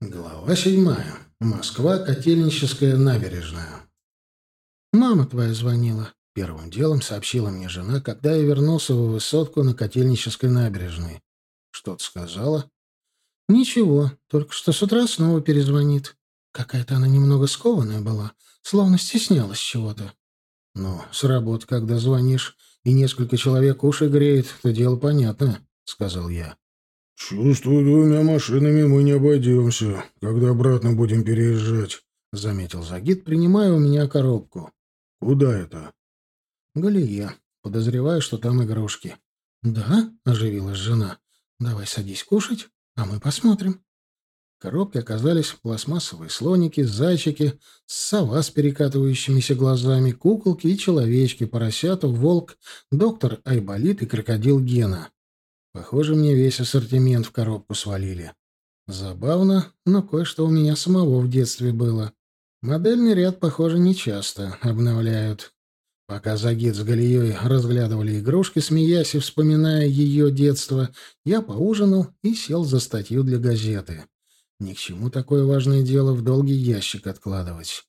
Глава седьмая. Москва, Котельническая набережная. «Мама твоя звонила», — первым делом сообщила мне жена, когда я вернулся в высотку на Котельнической набережной. «Что-то сказала?» «Ничего, только что с утра снова перезвонит. Какая-то она немного скованная была, словно стеснялась чего-то». «Ну, с работы, когда звонишь, и несколько человек уши греет, то дело понятно», — сказал я. «Чувствую, двумя машинами мы не обойдемся, когда обратно будем переезжать», — заметил Загид, принимая у меня коробку. «Куда это?» «Галия. Подозреваю, что там игрушки». «Да?» — оживилась жена. «Давай садись кушать, а мы посмотрим». В коробке оказались пластмассовые слоники, зайчики, сова с перекатывающимися глазами, куколки и человечки, поросята, волк, доктор Айболит и крокодил Гена. Похоже, мне весь ассортимент в коробку свалили. Забавно, но кое-что у меня самого в детстве было. Модельный ряд, похоже, не часто обновляют. Пока Загид с Галией разглядывали игрушки, смеясь и вспоминая ее детство, я поужинал и сел за статью для газеты. Ни к чему такое важное дело в долгий ящик откладывать.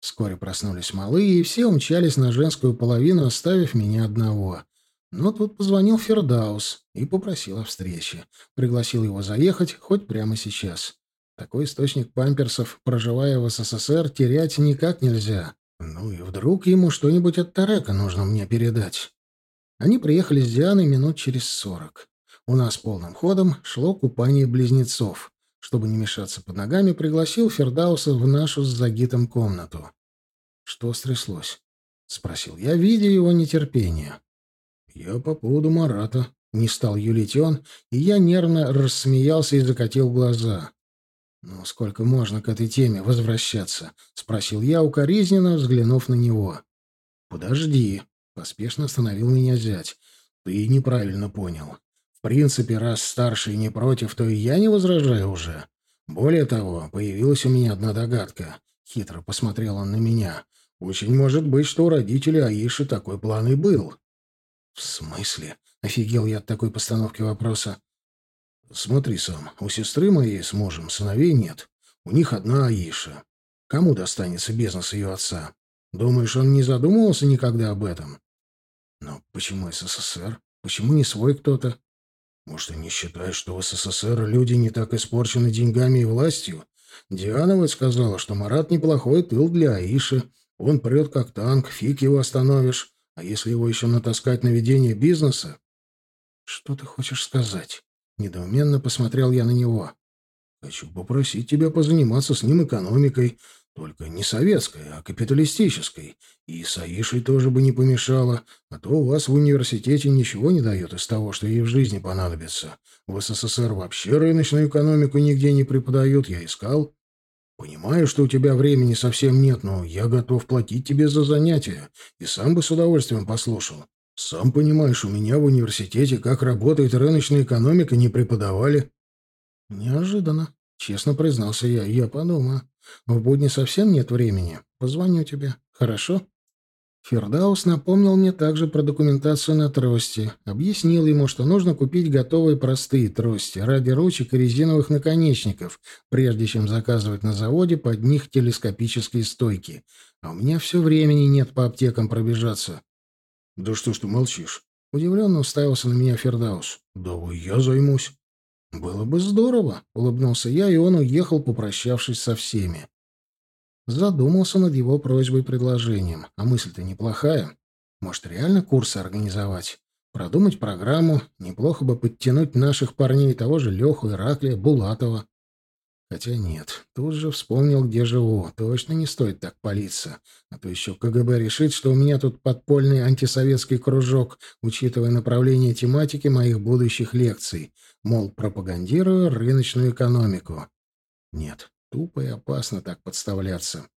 Вскоре проснулись малые, и все умчались на женскую половину, оставив меня одного. Но тут позвонил Фердаус и попросил о встрече. Пригласил его заехать хоть прямо сейчас. Такой источник памперсов, проживая в СССР, терять никак нельзя. Ну и вдруг ему что-нибудь от Тарека нужно мне передать. Они приехали с Дианой минут через сорок. У нас полным ходом шло купание близнецов. Чтобы не мешаться под ногами, пригласил Фердауса в нашу с Загитом комнату. «Что стряслось?» — спросил я, видя его нетерпение. «Я по поводу Марата», — не стал юлить он, и я нервно рассмеялся и закатил глаза. «Ну, сколько можно к этой теме возвращаться?» — спросил я, укоризненно взглянув на него. «Подожди», — поспешно остановил меня зять. «Ты неправильно понял. В принципе, раз старший не против, то и я не возражаю уже. Более того, появилась у меня одна догадка». Хитро посмотрел он на меня. «Очень может быть, что у родителей Аиши такой план и был. «В смысле?» — офигел я от такой постановки вопроса. «Смотри сам, у сестры моей с мужем сыновей нет. У них одна Аиша. Кому достанется бизнес ее отца? Думаешь, он не задумывался никогда об этом?» «Но почему СССР? Почему не свой кто-то?» «Может, ты не считаешь, что в СССР люди не так испорчены деньгами и властью? Диана вот сказала, что Марат неплохой тыл для Аиши. Он прет как танк, фиг его остановишь. А если его еще натаскать на ведение бизнеса? Что ты хочешь сказать? Недоуменно посмотрел я на него. Хочу попросить тебя позаниматься с ним экономикой, только не советской, а капиталистической. И с Аишей тоже бы не помешало, а то у вас в университете ничего не дает из того, что ей в жизни понадобится. В СССР вообще рыночную экономику нигде не преподают, я искал. Понимаю, что у тебя времени совсем нет, но я готов платить тебе за занятия, и сам бы с удовольствием послушал. Сам понимаешь, у меня в университете как работает рыночная экономика не преподавали. Неожиданно, честно признался я. Я подумаю. В будни совсем нет времени. Позвоню тебе. Хорошо? Фердаус напомнил мне также про документацию на трости, объяснил ему, что нужно купить готовые простые трости ради ручек и резиновых наконечников, прежде чем заказывать на заводе под них телескопические стойки. А у меня все времени нет по аптекам пробежаться. — Да что ж ты молчишь? — удивленно уставился на меня Фердаус. — Да вы я займусь. — Было бы здорово, — улыбнулся я, и он уехал, попрощавшись со всеми. Задумался над его просьбой и предложением. А мысль-то неплохая. Может, реально курсы организовать? Продумать программу, неплохо бы подтянуть наших парней, того же Леху, Ираклия, Булатова. Хотя нет, тут же вспомнил, где живу. Точно не стоит так палиться. А то еще КГБ решит, что у меня тут подпольный антисоветский кружок, учитывая направление тематики моих будущих лекций. Мол, пропагандирую рыночную экономику. Нет, Тупо и опасно так подставляться.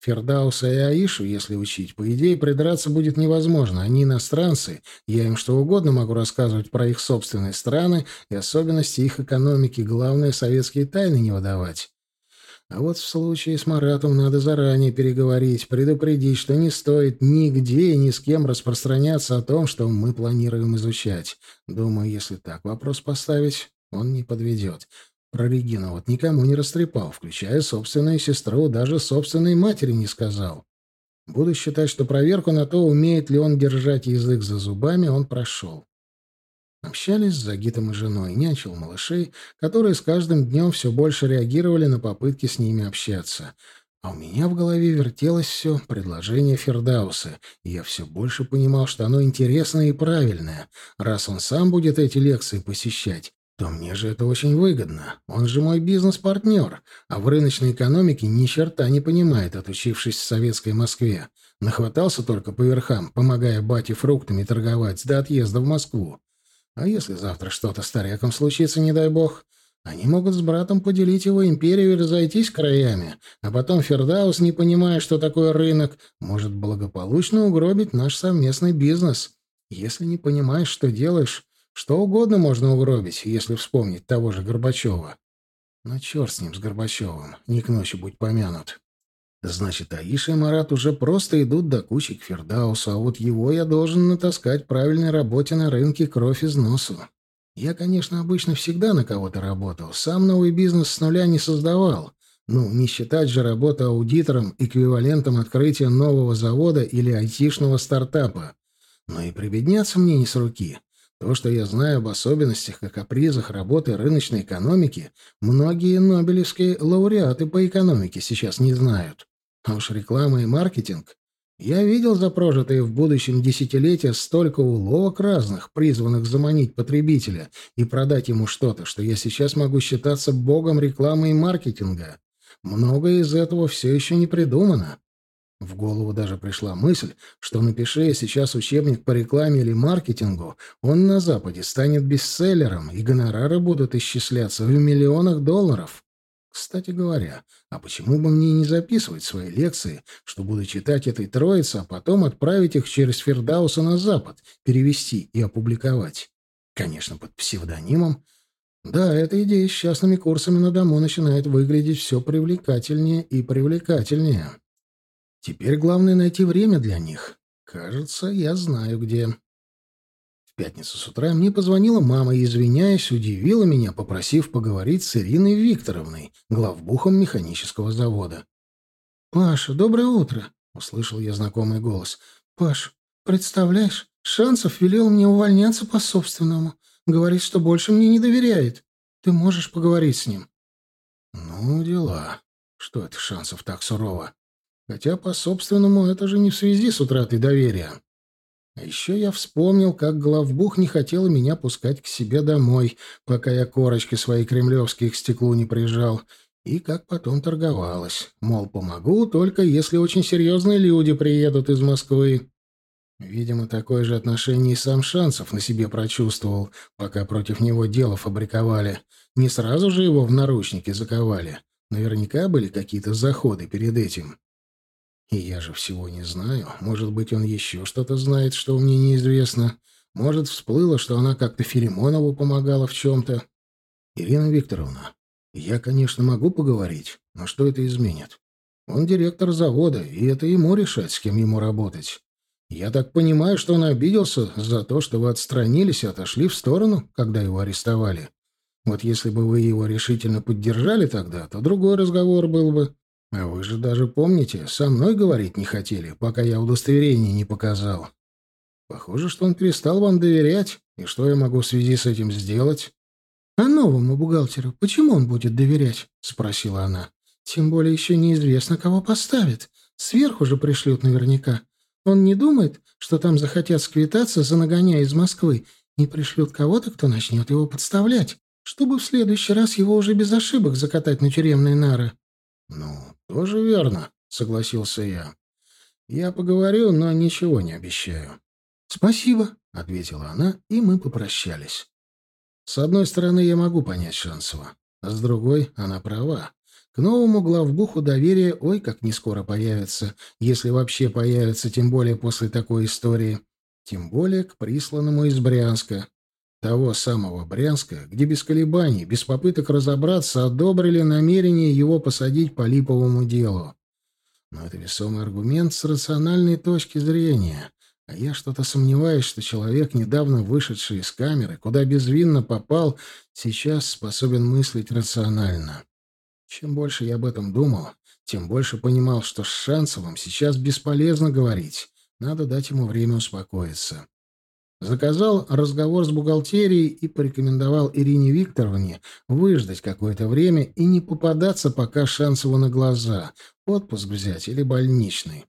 Фердауса и Аишу, если учить, по идее, придраться будет невозможно. Они иностранцы, я им что угодно могу рассказывать про их собственные страны и особенности их экономики, главное, советские тайны не выдавать. А вот в случае с Маратом надо заранее переговорить, предупредить, что не стоит нигде и ни с кем распространяться о том, что мы планируем изучать. Думаю, если так вопрос поставить, он не подведет. Про Регину вот никому не растрепал, включая собственную сестру, даже собственной матери не сказал. Буду считать, что проверку на то, умеет ли он держать язык за зубами, он прошел. Общались с Загитом и женой, нянчил малышей, которые с каждым днем все больше реагировали на попытки с ними общаться. А у меня в голове вертелось все предложение Фердауса, и я все больше понимал, что оно интересное и правильное. Раз он сам будет эти лекции посещать, то мне же это очень выгодно. Он же мой бизнес-партнер, а в рыночной экономике ни черта не понимает, отучившись в советской Москве. Нахватался только по верхам, помогая бате фруктами торговать до отъезда в Москву. А если завтра что-то с Таряком случится, не дай бог, они могут с братом поделить его империю и разойтись краями, а потом Фердаус, не понимая, что такое рынок, может благополучно угробить наш совместный бизнес. Если не понимаешь, что делаешь, что угодно можно угробить, если вспомнить того же Горбачева. Но черт с ним, с Горбачевым, не к ночи будь помянут. Значит, Аиша и Марат уже просто идут до кучи к Фердаусу, а вот его я должен натаскать правильной работе на рынке кровь из носу. Я, конечно, обычно всегда на кого-то работал, сам новый бизнес с нуля не создавал. Ну, не считать же работу аудитором эквивалентом открытия нового завода или айтишного стартапа. Но и прибедняться мне не с руки. То, что я знаю об особенностях и капризах работы рыночной экономики, многие нобелевские лауреаты по экономике сейчас не знают. А уж реклама и маркетинг. Я видел за прожитые в будущем десятилетия столько уловок разных, призванных заманить потребителя и продать ему что-то, что я сейчас могу считаться богом рекламы и маркетинга. Многое из этого все еще не придумано. В голову даже пришла мысль, что напиши сейчас учебник по рекламе или маркетингу, он на Западе станет бестселлером, и гонорары будут исчисляться в миллионах долларов. Кстати говоря, а почему бы мне не записывать свои лекции, что буду читать этой троице, а потом отправить их через Фердауса на Запад, перевести и опубликовать? Конечно, под псевдонимом. Да, эта идея с частными курсами на дому начинает выглядеть все привлекательнее и привлекательнее. Теперь главное найти время для них. Кажется, я знаю где. В пятницу с утра мне позвонила мама и, извиняясь, удивила меня, попросив поговорить с Ириной Викторовной, главбухом механического завода. «Паша, доброе утро!» — услышал я знакомый голос. «Паш, представляешь, Шансов велел мне увольняться по собственному. Говорит, что больше мне не доверяет. Ты можешь поговорить с ним». «Ну, дела. Что это Шансов так сурово? Хотя по собственному это же не в связи с утратой доверия». А еще я вспомнил, как главбух не хотела меня пускать к себе домой, пока я корочки свои кремлевские к стеклу не прижал, и как потом торговалась. Мол, помогу, только если очень серьезные люди приедут из Москвы. Видимо, такое же отношение и сам Шансов на себе прочувствовал, пока против него дело фабриковали. Не сразу же его в наручники заковали. Наверняка были какие-то заходы перед этим. И я же всего не знаю. Может быть, он еще что-то знает, что мне неизвестно. Может, всплыло, что она как-то Филимонову помогала в чем-то. Ирина Викторовна, я, конечно, могу поговорить, но что это изменит? Он директор завода, и это ему решать, с кем ему работать. Я так понимаю, что он обиделся за то, что вы отстранились и отошли в сторону, когда его арестовали. Вот если бы вы его решительно поддержали тогда, то другой разговор был бы. А вы же даже помните, со мной говорить не хотели, пока я удостоверение не показал. Похоже, что он перестал вам доверять. И что я могу в связи с этим сделать? — А новому бухгалтеру почему он будет доверять? — спросила она. — Тем более еще неизвестно, кого поставят. Сверху же пришлют наверняка. Он не думает, что там захотят сквитаться за нагоняя из Москвы и пришлют кого-то, кто начнет его подставлять, чтобы в следующий раз его уже без ошибок закатать на тюремные нары. — Ну, тоже верно, — согласился я. — Я поговорю, но ничего не обещаю. — Спасибо, — ответила она, и мы попрощались. С одной стороны, я могу понять Шансова, а с другой, она права. К новому главбуху доверие ой как не скоро появится, если вообще появится, тем более после такой истории. Тем более к присланному из Брянска. Того самого Брянска, где без колебаний, без попыток разобраться, одобрили намерение его посадить по липовому делу. Но это весомый аргумент с рациональной точки зрения. А я что-то сомневаюсь, что человек, недавно вышедший из камеры, куда безвинно попал, сейчас способен мыслить рационально. Чем больше я об этом думал, тем больше понимал, что с Шансовым сейчас бесполезно говорить. Надо дать ему время успокоиться. Заказал разговор с бухгалтерией и порекомендовал Ирине Викторовне выждать какое-то время и не попадаться пока Шансову на глаза, отпуск взять или больничный.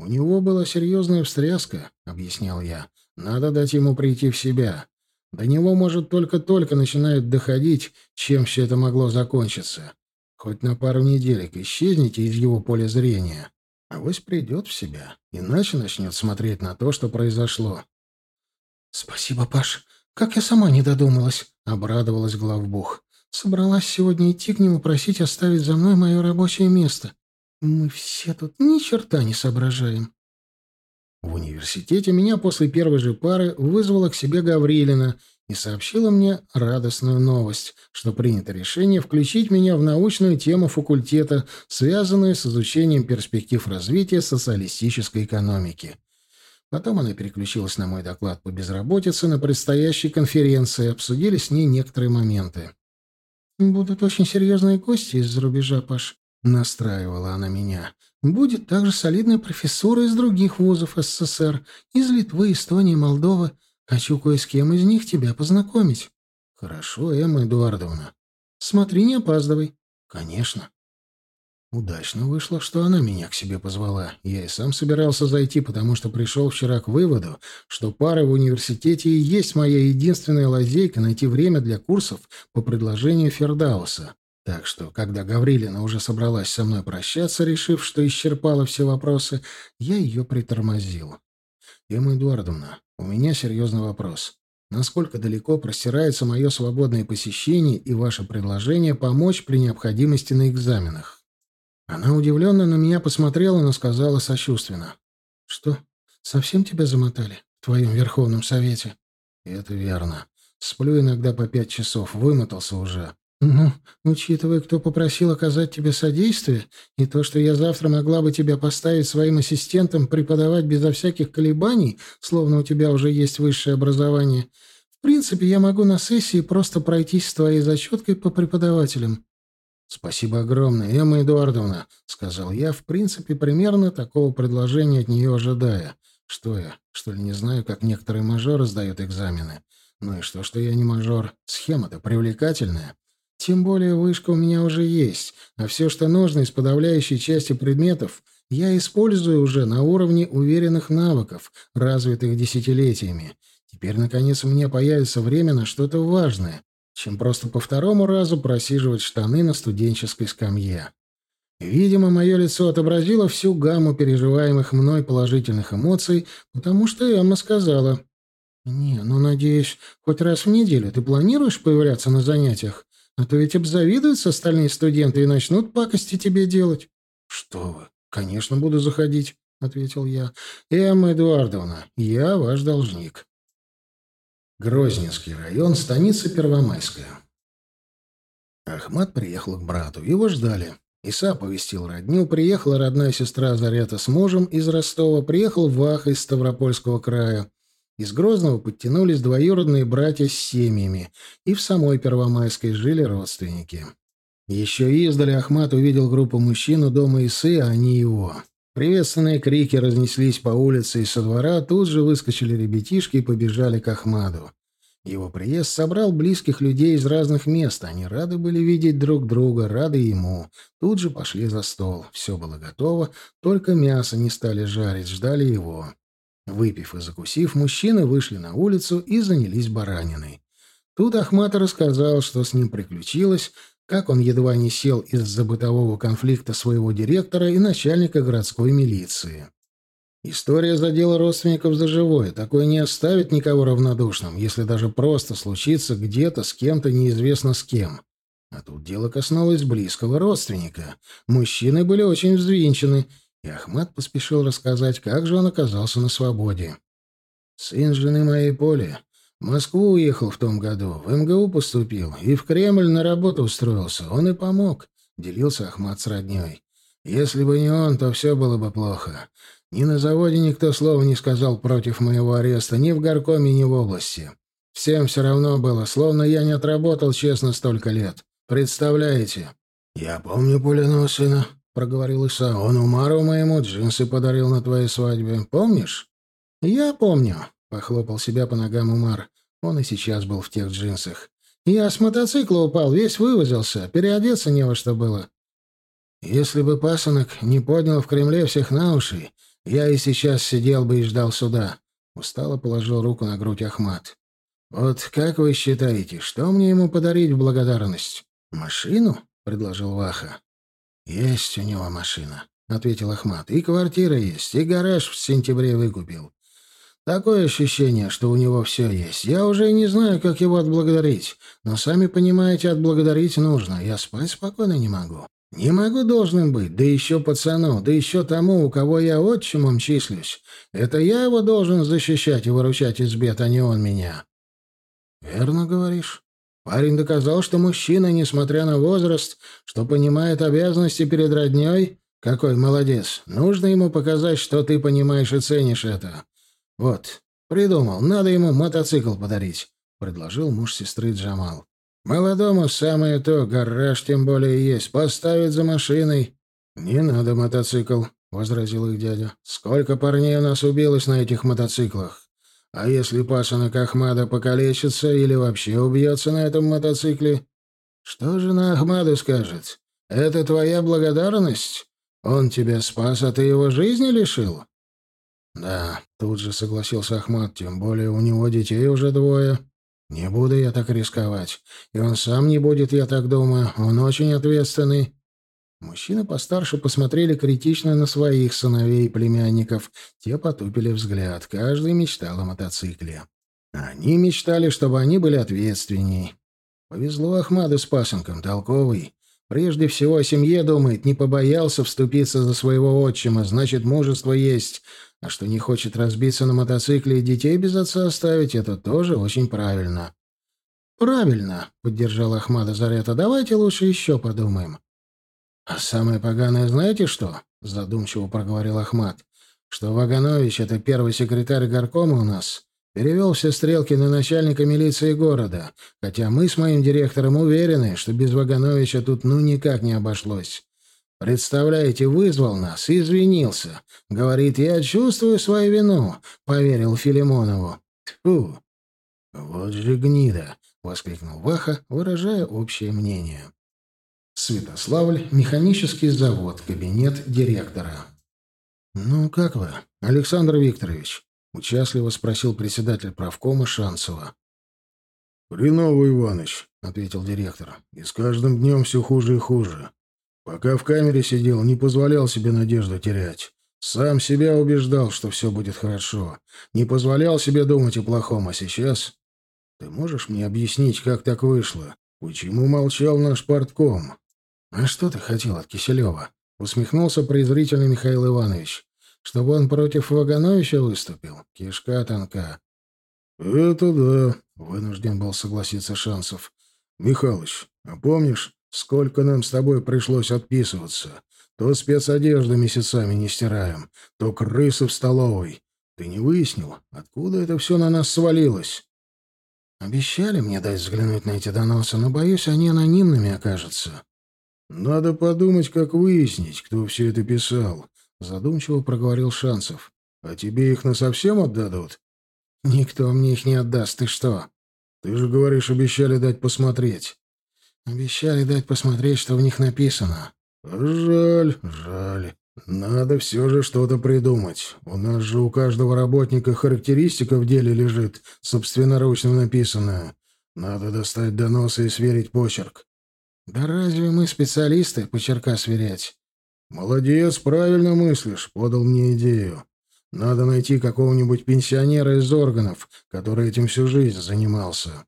«У него была серьезная встряска», — объяснял я. «Надо дать ему прийти в себя. До него, может, только-только начинает доходить, чем все это могло закончиться. Хоть на пару неделек исчезните из его поля зрения. а Авось придет в себя, иначе начнет смотреть на то, что произошло. «Спасибо, Паш. Как я сама не додумалась», — обрадовалась главбух. «Собралась сегодня идти к нему просить оставить за мной мое рабочее место. Мы все тут ни черта не соображаем». В университете меня после первой же пары вызвала к себе Гаврилина и сообщила мне радостную новость, что принято решение включить меня в научную тему факультета, связанную с изучением перспектив развития социалистической экономики. Потом она переключилась на мой доклад по безработице на предстоящей конференции, обсудили с ней некоторые моменты. «Будут очень серьезные гости из-за рубежа, Паш», — настраивала она меня. «Будет также солидная профессура из других вузов СССР, из Литвы, Эстонии, Молдовы. Хочу кое с кем из них тебя познакомить». «Хорошо, Эмма Эдуардовна». «Смотри, не опаздывай». «Конечно». Удачно вышло, что она меня к себе позвала. Я и сам собирался зайти, потому что пришел вчера к выводу, что пара в университете и есть моя единственная лазейка найти время для курсов по предложению Фердауса. Так что, когда Гаврилина уже собралась со мной прощаться, решив, что исчерпала все вопросы, я ее притормозил. «Эмма Эдуардовна, у меня серьезный вопрос. Насколько далеко простирается мое свободное посещение и ваше предложение помочь при необходимости на экзаменах?» Она удивленно на меня посмотрела, но сказала сочувственно. «Что, совсем тебя замотали в твоем Верховном Совете?» «Это верно. Сплю иногда по пять часов, вымотался уже». «Ну, учитывая, кто попросил оказать тебе содействие, и то, что я завтра могла бы тебя поставить своим ассистентом преподавать безо всяких колебаний, словно у тебя уже есть высшее образование, в принципе, я могу на сессии просто пройтись с твоей зачеткой по преподавателям. «Спасибо огромное, Эмма Эдуардовна», — сказал я, в принципе, примерно такого предложения от нее ожидая. Что я, что ли, не знаю, как некоторые мажоры сдают экзамены? Ну и что, что я не мажор? Схема-то привлекательная. Тем более вышка у меня уже есть, а все, что нужно из подавляющей части предметов, я использую уже на уровне уверенных навыков, развитых десятилетиями. Теперь, наконец, у меня появится время на что-то важное, чем просто по второму разу просиживать штаны на студенческой скамье. Видимо, мое лицо отобразило всю гамму переживаемых мной положительных эмоций, потому что Эмма сказала, «Не, ну, надеюсь, хоть раз в неделю ты планируешь появляться на занятиях? А то ведь обзавидуются остальные студенты и начнут пакости тебе делать». «Что вы, конечно, буду заходить», — ответил я. «Эмма Эдуардовна, я ваш должник». Грозненский район, станица Первомайская. Ахмат приехал к брату. Его ждали. Иса повестил родню. Приехала родная сестра Зарета с мужем из Ростова. Приехал Вах из Ставропольского края. Из Грозного подтянулись двоюродные братья с семьями. И в самой Первомайской жили родственники. Еще издали Ахмат увидел группу мужчин у дома Исы, а они его. Приветственные крики разнеслись по улице, и со двора тут же выскочили ребятишки и побежали к Ахмаду. Его приезд собрал близких людей из разных мест. Они рады были видеть друг друга, рады ему. Тут же пошли за стол. Все было готово, только мясо не стали жарить, ждали его. Выпив и закусив, мужчины вышли на улицу и занялись бараниной. Тут Ахмат рассказал, что с ним приключилось, как он едва не сел из-за бытового конфликта своего директора и начальника городской милиции. История задела родственников за живое. Такое не оставит никого равнодушным, если даже просто случится где-то с кем-то неизвестно с кем. А тут дело коснулось близкого родственника. Мужчины были очень взвинчены, и Ахмат поспешил рассказать, как же он оказался на свободе. «Сын жены моей Поли в Москву уехал в том году, в МГУ поступил и в Кремль на работу устроился. Он и помог», — делился Ахмат с роднёй. «Если бы не он, то все было бы плохо. Ни на заводе никто слова не сказал против моего ареста, ни в горкоме, ни в области. Всем все равно было, словно я не отработал честно столько лет. Представляете? «Я помню Пуляного сына», — проговорил Иса. «Он Умару моему джинсы подарил на твоей свадьбе. Помнишь?» «Я помню», — похлопал себя по ногам Умар. Он и сейчас был в тех джинсах. «Я с мотоцикла упал, весь вывозился. Переодеться не во что было». «Если бы пасынок не поднял в Кремле всех на уши, я и сейчас сидел бы и ждал суда». Устало положил руку на грудь Ахмат. «Вот как вы считаете, что мне ему подарить в благодарность?» «Машину?» — предложил Ваха. «Есть у него машина», — ответил Ахмат. «И квартира есть, и гараж в сентябре выкупил. Такое ощущение, что у него все есть. Я уже не знаю, как его отблагодарить. Но, сами понимаете, отблагодарить нужно. Я спать спокойно не могу. Не могу должным быть, да еще пацану, да еще тому, у кого я отчимом числюсь. Это я его должен защищать и выручать из бед, а не он меня. Верно говоришь. Парень доказал, что мужчина, несмотря на возраст, что понимает обязанности перед родней. Какой молодец. Нужно ему показать, что ты понимаешь и ценишь это. «Вот, придумал, надо ему мотоцикл подарить», — предложил муж сестры Джамал. «Молодому самое то, гараж тем более есть, поставить за машиной». «Не надо мотоцикл», — возразил их дядя. «Сколько парней у нас убилось на этих мотоциклах? А если пасынок Ахмада покалечится или вообще убьется на этом мотоцикле? Что же на Ахмаду скажет? Это твоя благодарность? Он тебя спас, а ты его жизни лишил?» «Да», — тут же согласился Ахмат, «тем более у него детей уже двое. Не буду я так рисковать. И он сам не будет, я так думаю. Он очень ответственный». Мужчины постарше посмотрели критично на своих сыновей и племянников. Те потупили взгляд. Каждый мечтал о мотоцикле. Они мечтали, чтобы они были ответственней. Повезло Ахмаду с пасынком, толковый. Прежде всего о семье думает, не побоялся вступиться за своего отчима, значит, мужество есть. А что не хочет разбиться на мотоцикле и детей без отца оставить, это тоже очень правильно. «Правильно», — поддержал Ахмада Зарета, — «давайте лучше еще подумаем». «А самое поганое знаете что?» — задумчиво проговорил Ахмад. «Что Ваганович — это первый секретарь горкома у нас, перевел все стрелки на начальника милиции города, хотя мы с моим директором уверены, что без Вагановича тут ну никак не обошлось. Представляете, вызвал нас и извинился. Говорит, я чувствую свою вину, поверил Филимонову. Тьфу! Вот же гнида! воскликнул Ваха, выражая общее мнение. Святославль, механический завод, кабинет директора. «Ну, как вы, Александр Викторович?» — участливо спросил председатель правкома Шанцева. «Хреново, Иваныч», — ответил директор. «И с каждым днем все хуже и хуже. Пока в камере сидел, не позволял себе надежду терять. Сам себя убеждал, что все будет хорошо. Не позволял себе думать о плохом, а сейчас... Ты можешь мне объяснить, как так вышло? Почему молчал наш портком? А что ты хотел от Киселева? Усмехнулся презрительно Михаил Иванович. Чтобы он против Вагановича выступил? Кишка тонка. Это да, вынужден был согласиться Шансов. Михалыч, а помнишь, Сколько нам с тобой пришлось отписываться. То спецодежду месяцами не стираем, то крысы в столовой. Ты не выяснил, откуда это все на нас свалилось? Обещали мне дать взглянуть на эти доносы, но, боюсь, они анонимными окажутся. Надо подумать, как выяснить, кто все это писал, — задумчиво проговорил Шансов. А тебе их насовсем отдадут? Никто мне их не отдаст, ты что? Ты же говоришь, обещали дать посмотреть. Обещали дать посмотреть, что в них написано. Жаль, жаль. Надо все же что-то придумать. У нас же у каждого работника характеристика в деле лежит, собственноручно написанная. Надо достать доносы и сверить почерк. Да разве мы специалисты почерка сверять? Молодец, правильно мыслишь, подал мне идею. Надо найти какого-нибудь пенсионера из органов, который этим всю жизнь занимался.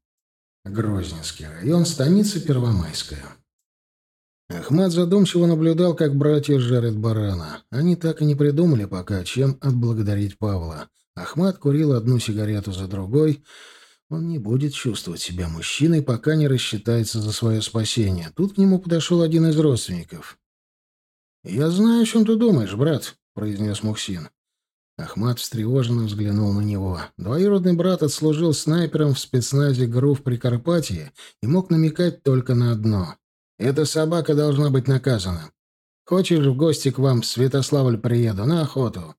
Грозненский район, станица Первомайская. Ахмат задумчиво наблюдал, как братья жарят барана. Они так и не придумали пока, чем отблагодарить Павла. Ахмат курил одну сигарету за другой. Он не будет чувствовать себя мужчиной, пока не рассчитается за свое спасение. Тут к нему подошел один из родственников. «Я знаю, о чем ты думаешь, брат», — произнес Мухсин. Ахмат встревоженно взглянул на него. Двоюродный брат отслужил снайпером в спецназе ГРУ в Прикарпатье и мог намекать только на одно. «Эта собака должна быть наказана. Хочешь, в гости к вам в Святославль приеду, на охоту?»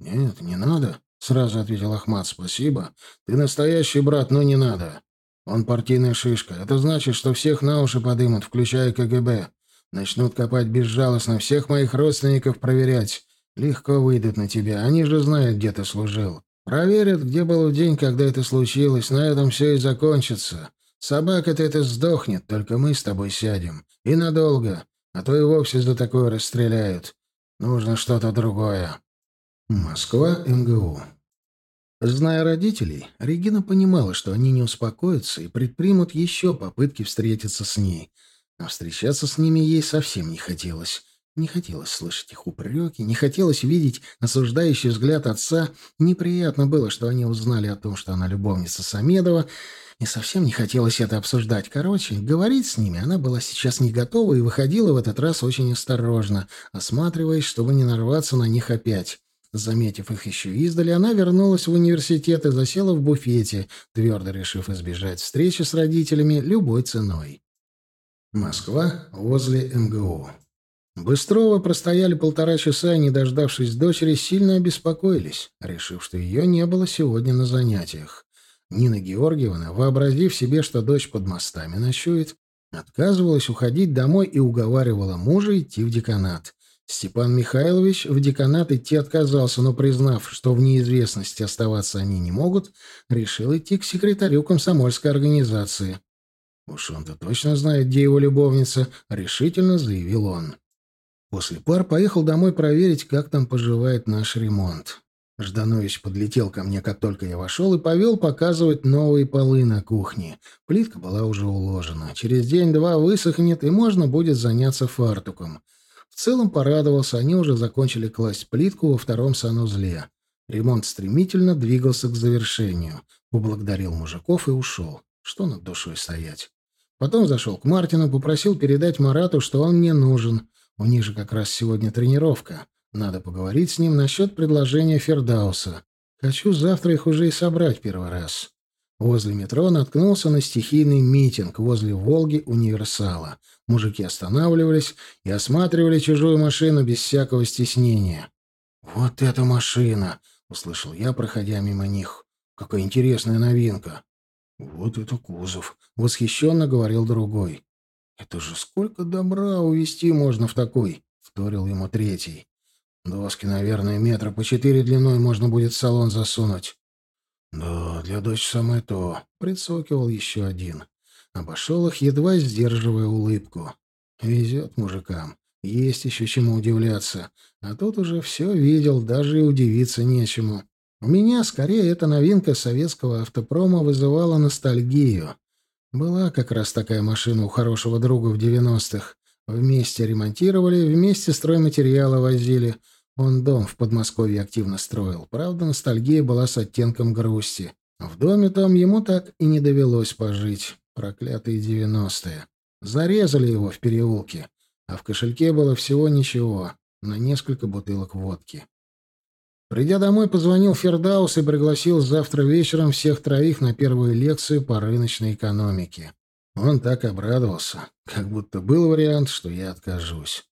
«Нет, не надо», — сразу ответил Ахмат. «Спасибо. Ты настоящий брат, но не надо. Он партийная шишка. Это значит, что всех на уши подымут, включая КГБ. Начнут копать безжалостно, всех моих родственников проверять. Легко выйдут на тебя. Они же знают, где ты служил. Проверят, где был день, когда это случилось. На этом все и закончится. Собака-то это сдохнет, только мы с тобой сядем. И надолго. А то и вовсе за такое расстреляют. Нужно что-то другое. Москва, МГУ. Зная родителей, Регина понимала, что они не успокоятся и предпримут еще попытки встретиться с ней. А встречаться с ними ей совсем не хотелось. Не хотелось слышать их упреки, не хотелось видеть осуждающий взгляд отца. Неприятно было, что они узнали о том, что она любовница Самедова, и совсем не хотелось это обсуждать. Короче, говорить с ними она была сейчас не готова и выходила в этот раз очень осторожно, осматриваясь, чтобы не нарваться на них опять. Заметив их еще издали, она вернулась в университет и засела в буфете, твердо решив избежать встречи с родителями любой ценой. Москва, возле МГУ. Быстрова простояли полтора часа и, не дождавшись дочери, сильно обеспокоились, решив, что ее не было сегодня на занятиях. Нина Георгиевна, вообразив себе, что дочь под мостами ночует, отказывалась уходить домой и уговаривала мужа идти в деканат. Степан Михайлович в деканат идти отказался, но, признав, что в неизвестности оставаться они не могут, решил идти к секретарю комсомольской организации. «Уж он-то точно знает, где его любовница», — решительно заявил он. После пар поехал домой проверить, как там поживает наш ремонт. Жданович подлетел ко мне, как только я вошел, и повел показывать новые полы на кухне. Плитка была уже уложена. Через день-два высохнет, и можно будет заняться фартуком. В целом порадовался, они уже закончили класть плитку во втором санузле. Ремонт стремительно двигался к завершению. Поблагодарил мужиков и ушел. Что над душой стоять? Потом зашел к Мартину, попросил передать Марату, что он мне нужен. У них же как раз сегодня тренировка. Надо поговорить с ним насчет предложения Фердауса. Хочу завтра их уже и собрать первый раз. Возле метро наткнулся на стихийный митинг возле «Волги» универсала. Мужики останавливались и осматривали чужую машину без всякого стеснения. «Вот эта машина!» — услышал я, проходя мимо них. «Какая интересная новинка!» «Вот это кузов!» — восхищенно говорил другой. «Это же сколько добра увезти можно в такой!» — вторил ему третий. «Доски, наверное, метра по четыре длиной можно будет в салон засунуть». «Да, для дочь самое то», — прицокивал еще один. Обошел их, едва сдерживая улыбку. «Везет мужикам. Есть еще чему удивляться. А тут уже все видел, даже и удивиться нечему. У меня, скорее, эта новинка советского автопрома вызывала ностальгию. Была как раз такая машина у хорошего друга в девяностых. Вместе ремонтировали, вместе стройматериалы возили. Он дом в Подмосковье активно строил. Правда, ностальгия была с оттенком грусти. В доме том ему так и не довелось пожить. Проклятые девяностые. Зарезали его в переулке. А в кошельке было всего ничего. На несколько бутылок водки. Придя домой, позвонил Фердаус и пригласил завтра вечером всех троих на первую лекцию по рыночной экономике. Он так обрадовался, как будто был вариант, что я откажусь.